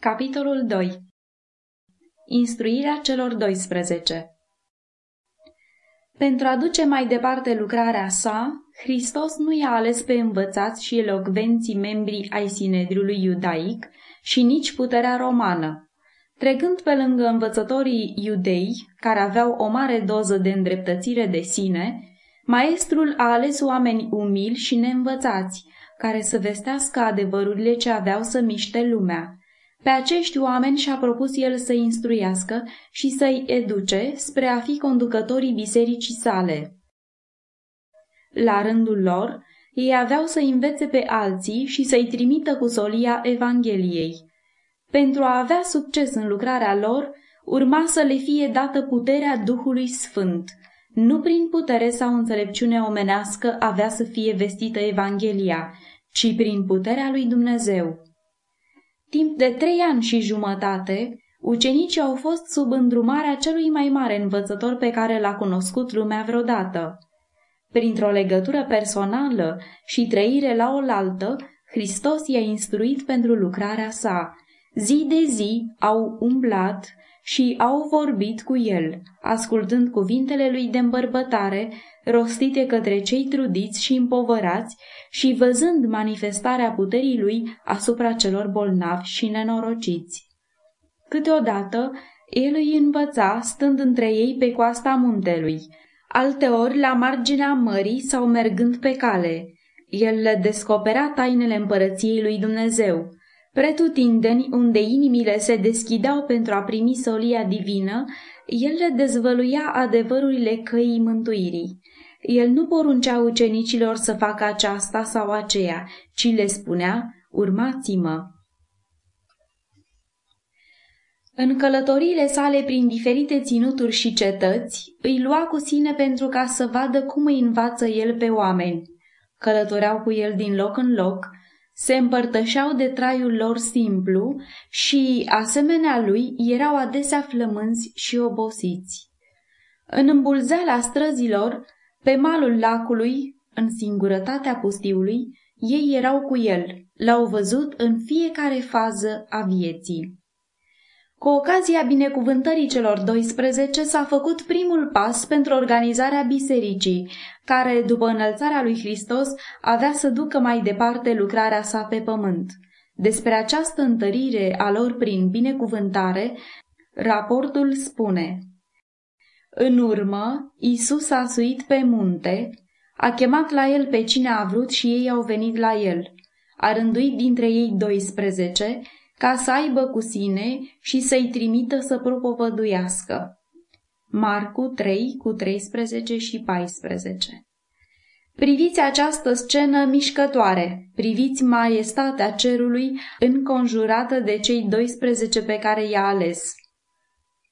Capitolul 2 Instruirea celor 12 Pentru a duce mai departe lucrarea sa, Hristos nu i-a ales pe învățați și elocvenții membri ai Sinedriului iudaic și nici puterea romană. Trecând pe lângă învățătorii iudei, care aveau o mare doză de îndreptățire de sine, maestrul a ales oameni umili și neînvățați, care să vestească adevărurile ce aveau să miște lumea. Pe acești oameni și-a propus el să instruiască și să-i educe spre a fi conducătorii bisericii sale. La rândul lor, ei aveau să învețe pe alții și să-i trimită cu solia Evangheliei. Pentru a avea succes în lucrarea lor, urma să le fie dată puterea Duhului Sfânt. Nu prin putere sau înțelepciune omenească avea să fie vestită Evanghelia, ci prin puterea lui Dumnezeu. Timp de trei ani și jumătate, ucenicii au fost sub îndrumarea celui mai mare învățător pe care l-a cunoscut lumea vreodată. Printr-o legătură personală și trăire la oaltă, Hristos i-a instruit pentru lucrarea sa. Zi de zi au umblat și au vorbit cu el, ascultând cuvintele lui de îmbărbătare, rostite către cei trudiți și împovărați și văzând manifestarea puterii lui asupra celor bolnavi și nenorociți. Câteodată, el îi învăța stând între ei pe coasta muntelui, alteori la marginea mării sau mergând pe cale. El le descoperea tainele împărăției lui Dumnezeu. Pretutindeni, unde inimile se deschideau pentru a primi solia divină, el le dezvăluia adevărurile căii mântuirii. El nu poruncea ucenicilor să facă aceasta sau aceea, ci le spunea, urmați-mă. În călătoriile sale prin diferite ținuturi și cetăți, îi lua cu sine pentru ca să vadă cum îi învață el pe oameni. Călătoreau cu el din loc în loc, se împărtășeau de traiul lor simplu și, asemenea lui, erau adesea flămânzi și obosiți. În îmbulzeala străzilor, pe malul lacului, în singurătatea pustiului, ei erau cu el, l-au văzut în fiecare fază a vieții. Cu ocazia binecuvântării celor 12 s-a făcut primul pas pentru organizarea bisericii, care, după înălțarea lui Hristos, avea să ducă mai departe lucrarea sa pe pământ. Despre această întărire a lor prin binecuvântare, raportul spune În urmă, Isus a suit pe munte, a chemat la el pe cine a vrut și ei au venit la el. A rânduit dintre ei 12 ca să aibă cu sine și să-i trimită să propovăduiască. Marcu 3 cu 13 și 14 Priviți această scenă mișcătoare, priviți maestatea cerului înconjurată de cei 12 pe care i-a ales.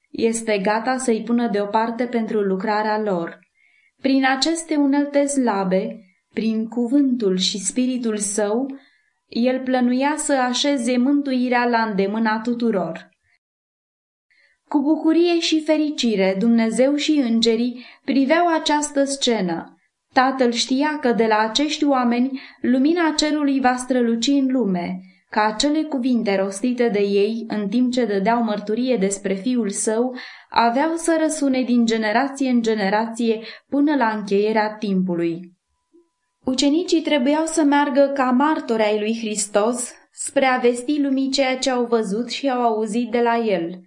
Este gata să-i pună deoparte pentru lucrarea lor. Prin aceste unelte slabe, prin cuvântul și spiritul său, el plănuia să așeze mântuirea la îndemâna tuturor. Cu bucurie și fericire, Dumnezeu și îngerii priveau această scenă. Tatăl știa că de la acești oameni lumina cerului va străluci în lume, că acele cuvinte rostite de ei în timp ce dădeau mărturie despre fiul său aveau să răsune din generație în generație până la încheierea timpului. Ucenicii trebuiau să meargă ca martori ai lui Hristos spre a vesti lumii ceea ce au văzut și au auzit de la el.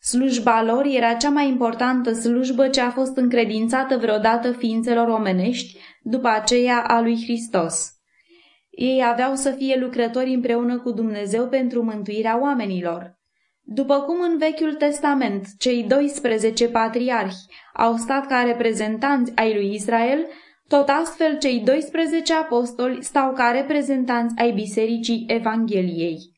Slujba lor era cea mai importantă slujbă ce a fost încredințată vreodată ființelor omenești după aceea a lui Hristos. Ei aveau să fie lucrători împreună cu Dumnezeu pentru mântuirea oamenilor. După cum în Vechiul Testament cei 12 patriarhi au stat ca reprezentanți ai lui Israel, tot astfel, cei 12 apostoli stau ca reprezentanți ai Bisericii Evangheliei.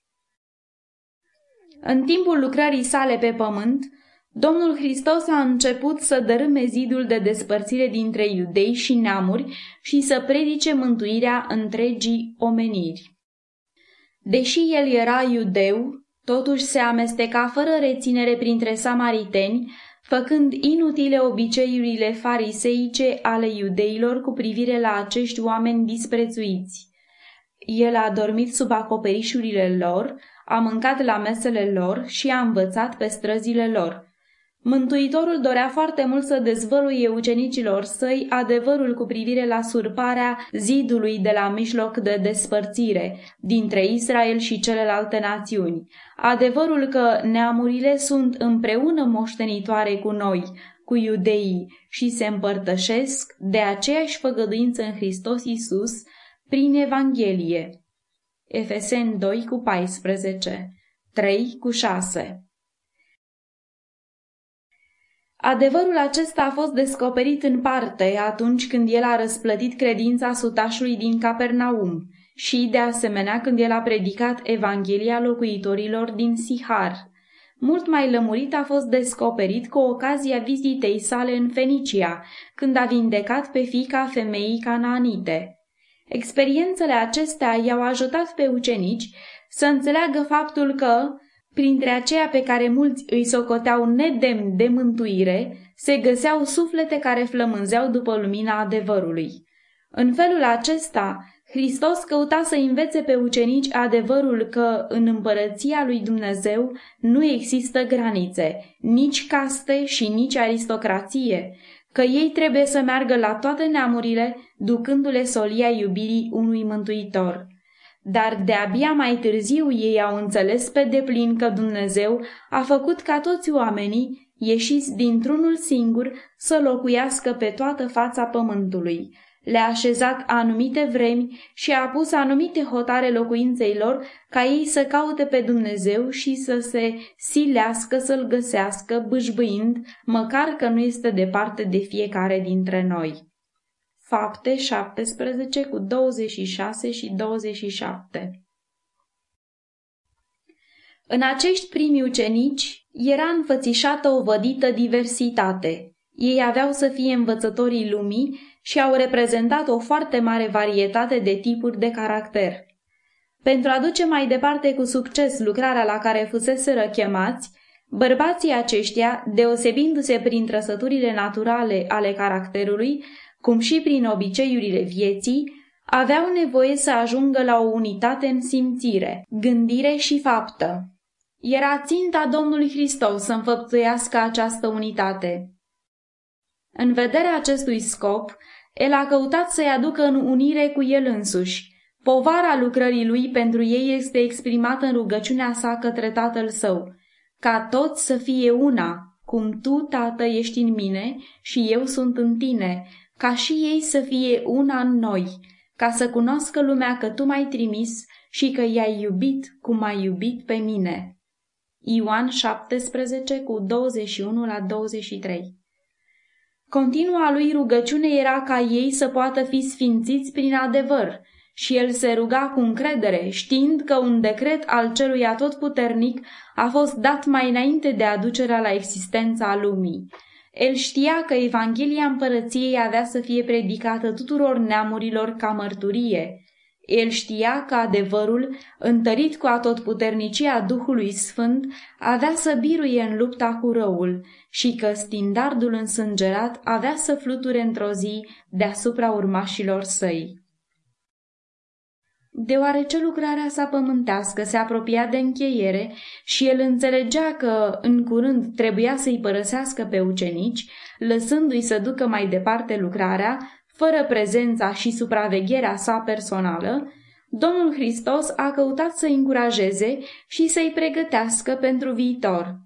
În timpul lucrării sale pe pământ, Domnul Hristos a început să dărâme zidul de despărțire dintre iudei și neamuri și să predice mântuirea întregii omeniri. Deși el era iudeu, totuși se amesteca fără reținere printre samariteni, făcând inutile obiceiurile fariseice ale iudeilor cu privire la acești oameni disprețuiți. El a dormit sub acoperișurile lor, a mâncat la mesele lor și a învățat pe străzile lor. Mântuitorul dorea foarte mult să dezvăluie ucenicilor săi adevărul cu privire la surparea zidului de la mijloc de despărțire dintre Israel și celelalte națiuni, adevărul că neamurile sunt împreună moștenitoare cu noi, cu iudeii și se împărtășesc de aceeași făgăduință în Hristos Isus prin Evanghelie. Efeseni 2 cu 14, 3 cu 6 Adevărul acesta a fost descoperit în parte atunci când el a răsplătit credința sutașului din Capernaum și, de asemenea, când el a predicat Evanghelia locuitorilor din Sihar. Mult mai lămurit a fost descoperit cu ocazia vizitei sale în Fenicia, când a vindecat pe fica femeii canaanite. Experiențele acestea i-au ajutat pe ucenici să înțeleagă faptul că, Printre aceia pe care mulți îi socoteau nedemn de mântuire, se găseau suflete care flămânzeau după lumina adevărului. În felul acesta, Hristos căuta să învețe pe ucenici adevărul că în împărăția lui Dumnezeu nu există granițe, nici caste și nici aristocrație, că ei trebuie să meargă la toate neamurile, ducându-le solia iubirii unui mântuitor dar de-abia mai târziu ei au înțeles pe deplin că Dumnezeu a făcut ca toți oamenii, ieșiți dintr-unul singur, să locuiască pe toată fața pământului. Le-a așezat anumite vremi și a pus anumite hotare locuinței lor ca ei să caute pe Dumnezeu și să se silească să-L găsească, bâșbâind, măcar că nu este departe de fiecare dintre noi. Fapte 17 cu 26 și 27 În acești primi ucenici era înfățișată o vădită diversitate. Ei aveau să fie învățătorii lumii și au reprezentat o foarte mare varietate de tipuri de caracter. Pentru a duce mai departe cu succes lucrarea la care fuseseră chemați, bărbații aceștia, deosebindu-se prin trăsăturile naturale ale caracterului, cum și prin obiceiurile vieții, aveau nevoie să ajungă la o unitate în simțire, gândire și faptă. Era ținta Domnului Hristos să înfăptuiască această unitate. În vederea acestui scop, el a căutat să-i aducă în unire cu el însuși. Povara lucrării lui pentru ei este exprimată în rugăciunea sa către tatăl său, ca toți să fie una, cum tu, tată, ești în mine și eu sunt în tine, ca și ei să fie una în noi, ca să cunoască lumea că tu m-ai trimis și că i-ai iubit cum ai iubit pe mine. Ioan 17 cu 21 la 23 Continua lui rugăciune era ca ei să poată fi sfințiți prin adevăr și el se ruga cu încredere, știind că un decret al celui atotputernic a fost dat mai înainte de aducerea la existența lumii el știa că Evanghelia împărăției avea să fie predicată tuturor neamurilor ca mărturie. El știa că adevărul, întărit cu atotputernicia Duhului Sfânt, avea să biruie în lupta cu răul și că stindardul însângerat avea să fluture într-o zi deasupra urmașilor săi. Deoarece lucrarea sa pământească se apropia de încheiere și el înțelegea că în curând trebuia să-i părăsească pe ucenici, lăsându-i să ducă mai departe lucrarea, fără prezența și supravegherea sa personală, Domnul Hristos a căutat să-i încurajeze și să-i pregătească pentru viitor.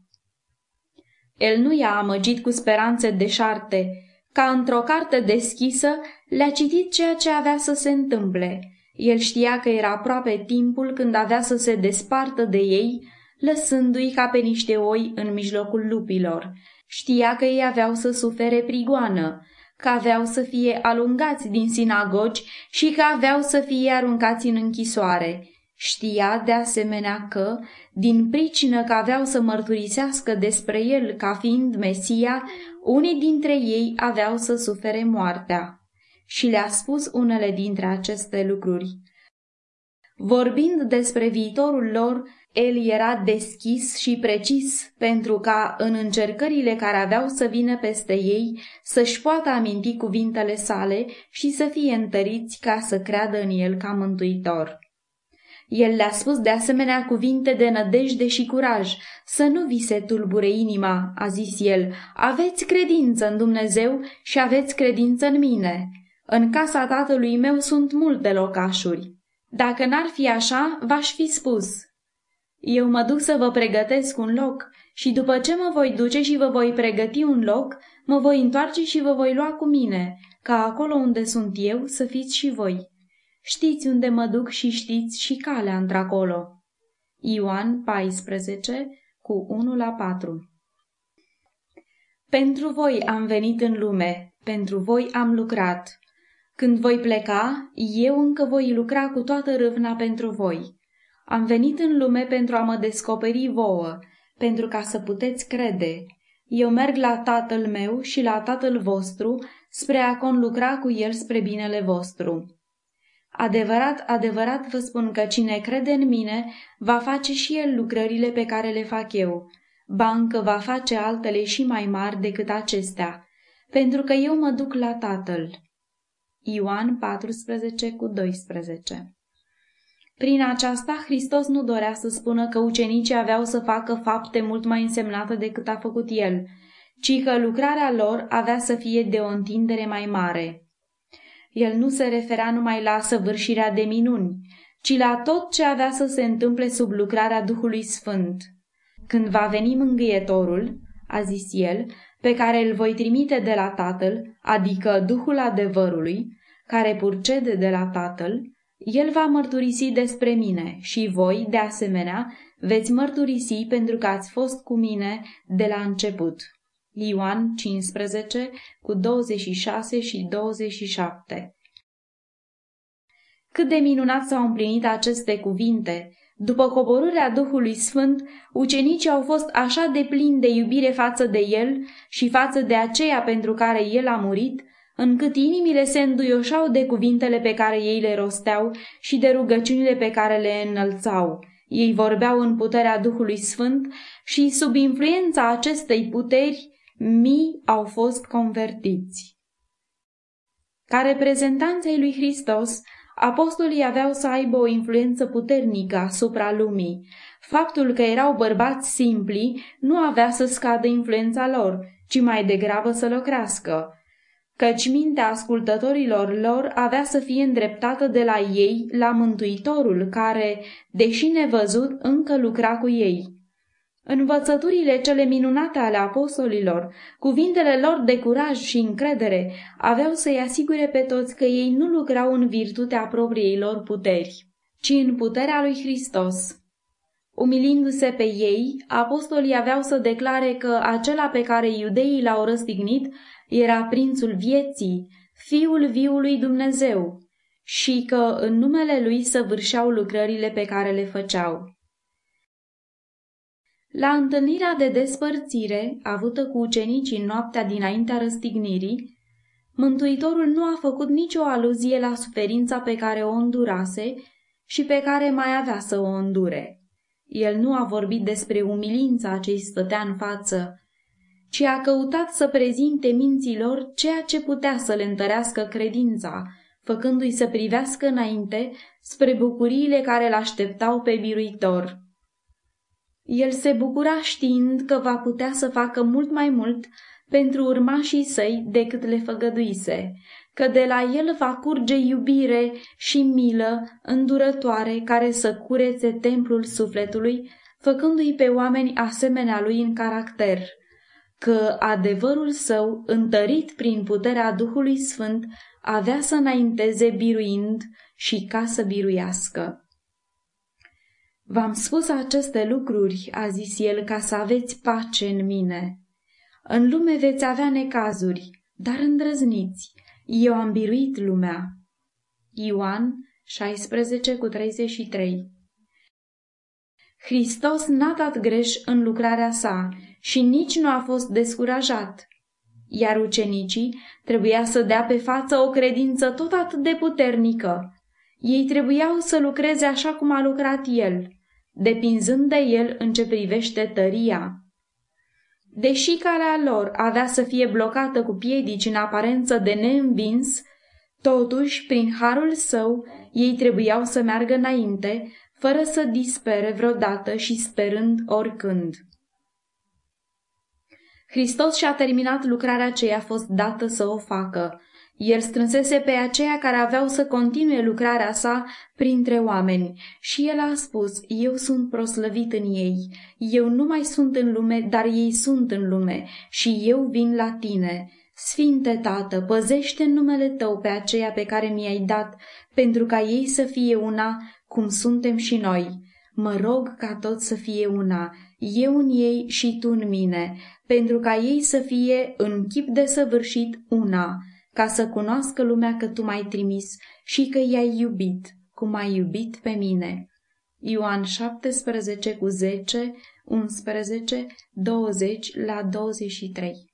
El nu i-a amăgit cu speranțe deșarte, ca într-o carte deschisă le-a citit ceea ce avea să se întâmple – el știa că era aproape timpul când avea să se despartă de ei, lăsându-i ca pe niște oi în mijlocul lupilor. Știa că ei aveau să sufere prigoană, că aveau să fie alungați din sinagogi și că aveau să fie aruncați în închisoare. Știa de asemenea că, din pricină că aveau să mărturisească despre el ca fiind Mesia, unii dintre ei aveau să sufere moartea și le-a spus unele dintre aceste lucruri. Vorbind despre viitorul lor, el era deschis și precis pentru ca, în încercările care aveau să vină peste ei, să-și poată aminti cuvintele sale și să fie întăriți ca să creadă în el ca mântuitor. El le-a spus de asemenea cuvinte de nădejde și curaj. Să nu vi se tulbure inima, a zis el. Aveți credință în Dumnezeu și aveți credință în mine. În casa tatălui meu sunt multe locașuri. Dacă n-ar fi așa, v-aș fi spus. Eu mă duc să vă pregătesc un loc și după ce mă voi duce și vă voi pregăti un loc, mă voi întoarce și vă voi lua cu mine, ca acolo unde sunt eu să fiți și voi. Știți unde mă duc și știți și calea într-acolo. Ioan 14, cu 1 la 4 Pentru voi am venit în lume, pentru voi am lucrat. Când voi pleca, eu încă voi lucra cu toată râvna pentru voi. Am venit în lume pentru a mă descoperi vouă, pentru ca să puteți crede. Eu merg la tatăl meu și la tatăl vostru spre a conlucra cu el spre binele vostru. Adevărat, adevărat vă spun că cine crede în mine va face și el lucrările pe care le fac eu. Bancă va face altele și mai mari decât acestea, pentru că eu mă duc la tatăl. Ioan 14 cu 12 Prin aceasta, Hristos nu dorea să spună că ucenicii aveau să facă fapte mult mai însemnate decât a făcut el, ci că lucrarea lor avea să fie de o întindere mai mare. El nu se referea numai la săvârșirea de minuni, ci la tot ce avea să se întâmple sub lucrarea Duhului Sfânt. Când va veni mângâietorul, a zis el, pe care îl voi trimite de la Tatăl, adică Duhul adevărului, care purcede de la Tatăl, el va mărturisi despre mine și voi, de asemenea, veți mărturisi pentru că ați fost cu mine de la început. Ioan 15 cu 26 și 27 Cât de minunat s-au împlinit aceste cuvinte! După coborârea Duhului Sfânt, ucenicii au fost așa de plini de iubire față de El și față de aceea pentru care El a murit, încât inimile se înduioșau de cuvintele pe care ei le rosteau și de rugăciunile pe care le înălțau. Ei vorbeau în puterea Duhului Sfânt și, sub influența acestei puteri, mii au fost convertiți. Ca reprezentanți ai lui Hristos, apostolii aveau să aibă o influență puternică asupra lumii. Faptul că erau bărbați simpli nu avea să scadă influența lor, ci mai degrabă să o crească căci mintea ascultătorilor lor avea să fie îndreptată de la ei la Mântuitorul, care, deși nevăzut, încă lucra cu ei. Învățăturile cele minunate ale apostolilor, cuvintele lor de curaj și încredere, aveau să-i asigure pe toți că ei nu lucrau în virtutea propriei lor puteri, ci în puterea lui Hristos. Umilindu-se pe ei, apostolii aveau să declare că acela pe care iudeii l-au răstignit era prințul vieții, fiul viului Dumnezeu, și că în numele lui săvârșeau lucrările pe care le făceau. La întâlnirea de despărțire, avută cu ucenicii în noaptea dinaintea răstignirii, Mântuitorul nu a făcut nicio aluzie la suferința pe care o îndurase și pe care mai avea să o îndure. El nu a vorbit despre umilința ce îi stătea în față, ci a căutat să prezinte minților ceea ce putea să le întărească credința, făcându-i să privească înainte spre bucuriile care l-așteptau pe biruitor. El se bucura știind că va putea să facă mult mai mult pentru urmașii săi decât le făgăduise, că de la el va curge iubire și milă îndurătoare care să curețe templul sufletului, făcându-i pe oameni asemenea lui în caracter – că adevărul său, întărit prin puterea Duhului Sfânt, avea să înainteze biruind și ca să biruiască. V-am spus aceste lucruri, a zis el, ca să aveți pace în mine. În lume veți avea necazuri, dar îndrăzniți, eu am biruit lumea. Ioan 16 cu 33 Hristos n-a dat greș în lucrarea sa și nici nu a fost descurajat. Iar ucenicii trebuia să dea pe față o credință tot atât de puternică. Ei trebuiau să lucreze așa cum a lucrat el, depinzând de el în ce privește tăria. Deși calea lor avea să fie blocată cu piedici în aparență de neînvins, totuși, prin harul său, ei trebuiau să meargă înainte, fără să dispere vreodată și sperând oricând. Hristos și-a terminat lucrarea ce i-a fost dată să o facă. El strânsese pe aceia care aveau să continue lucrarea sa printre oameni și el a spus, eu sunt proslăvit în ei, eu nu mai sunt în lume, dar ei sunt în lume și eu vin la tine. Sfinte Tată, păzește în numele Tău pe aceia pe care mi-ai dat, pentru ca ei să fie una, cum suntem și noi. Mă rog ca tot să fie una, eu în ei și Tu în mine, pentru ca ei să fie în chip de săvârșit una, ca să cunoască lumea că Tu m-ai trimis și că i-ai iubit, cum ai iubit pe mine. Ioan 17 cu 10, 11, 20 la 23